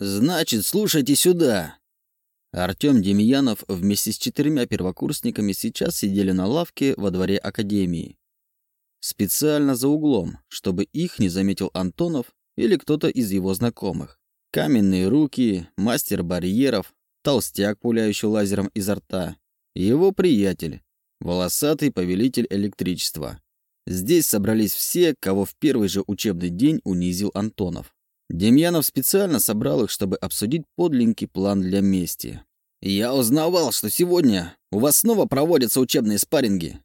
Значит, слушайте сюда. Артём Демьянов вместе с четырьмя первокурсниками сейчас сидели на лавке во дворе академии. Специально за углом, чтобы их не заметил Антонов или кто-то из его знакомых. Каменные руки, мастер барьеров, толстяк, пуляющий лазером изо рта, его приятель, волосатый повелитель электричества. Здесь собрались все, кого в первый же учебный день унизил Антонов. Демьянов специально собрал их, чтобы обсудить подлинный план для мести. «Я узнавал, что сегодня у вас снова проводятся учебные спарринги».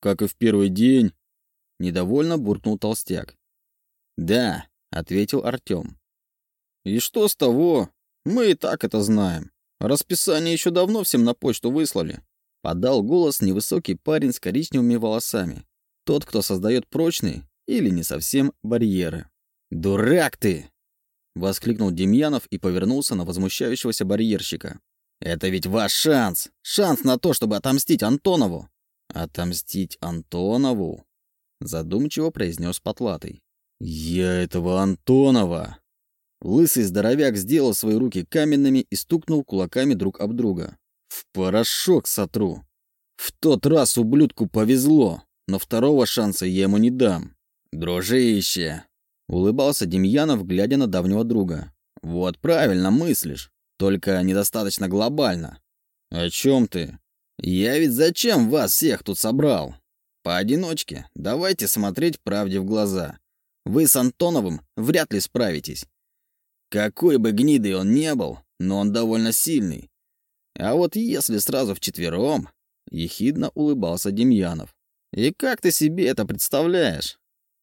«Как и в первый день», — недовольно буркнул толстяк. «Да», — ответил Артем. «И что с того? Мы и так это знаем. Расписание еще давно всем на почту выслали». Подал голос невысокий парень с коричневыми волосами. Тот, кто создает прочные или не совсем барьеры. «Дурак ты!» Воскликнул Демьянов и повернулся на возмущающегося барьерщика. «Это ведь ваш шанс! Шанс на то, чтобы отомстить Антонову!» «Отомстить Антонову?» Задумчиво произнес Потлатый. «Я этого Антонова!» Лысый здоровяк сделал свои руки каменными и стукнул кулаками друг об друга. «В порошок сотру! В тот раз ублюдку повезло, но второго шанса я ему не дам. Дружище, Улыбался Демьянов, глядя на давнего друга. «Вот правильно мыслишь, только недостаточно глобально». «О чем ты?» «Я ведь зачем вас всех тут собрал?» «Поодиночке давайте смотреть правде в глаза. Вы с Антоновым вряд ли справитесь. Какой бы гнидой он не был, но он довольно сильный. А вот если сразу вчетвером...» Ехидно улыбался Демьянов. «И как ты себе это представляешь?»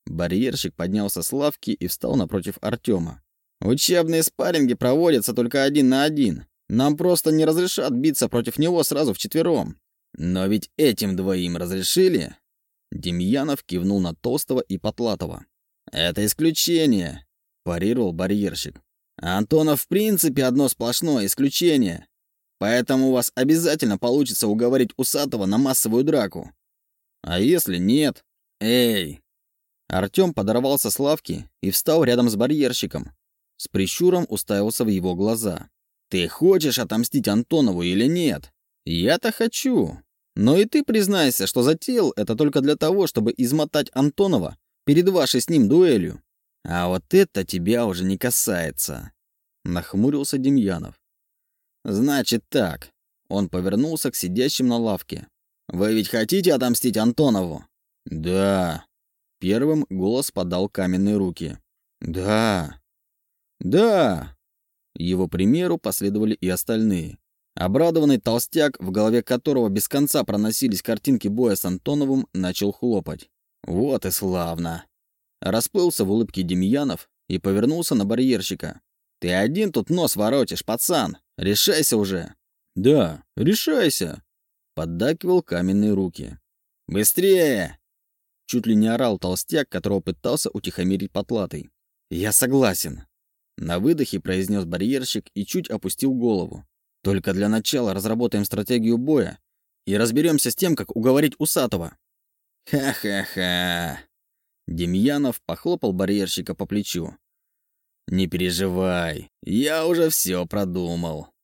Барьерщик поднялся с лавки и встал напротив Артема. «Учебные спарринги проводятся только один на один. Нам просто не разрешат биться против него сразу вчетвером. Но ведь этим двоим разрешили?» Демьянов кивнул на Толстого и Потлатова. «Это исключение», – парировал барьерщик. «Антонов в принципе одно сплошное исключение. Поэтому у вас обязательно получится уговорить Усатого на массовую драку. А если нет? Эй, Артём подорвался с лавки и встал рядом с барьерщиком. С прищуром уставился в его глаза. «Ты хочешь отомстить Антонову или нет?» «Я-то хочу. Но и ты признайся, что затеял это только для того, чтобы измотать Антонова перед вашей с ним дуэлью. А вот это тебя уже не касается», — нахмурился Демьянов. «Значит так». Он повернулся к сидящим на лавке. «Вы ведь хотите отомстить Антонову?» «Да», Первым голос подал каменные руки. «Да! Да!» Его примеру последовали и остальные. Обрадованный толстяк, в голове которого без конца проносились картинки боя с Антоновым, начал хлопать. «Вот и славно!» Расплылся в улыбке Демьянов и повернулся на барьерщика. «Ты один тут нос воротишь, пацан! Решайся уже!» «Да, решайся!» Поддакивал каменные руки. «Быстрее!» Чуть ли не орал толстяк, которого пытался утихомирить потлатый. «Я согласен», — на выдохе произнес барьерщик и чуть опустил голову. «Только для начала разработаем стратегию боя и разберемся с тем, как уговорить Усатого». «Ха-ха-ха!» Демьянов похлопал барьерщика по плечу. «Не переживай, я уже все продумал».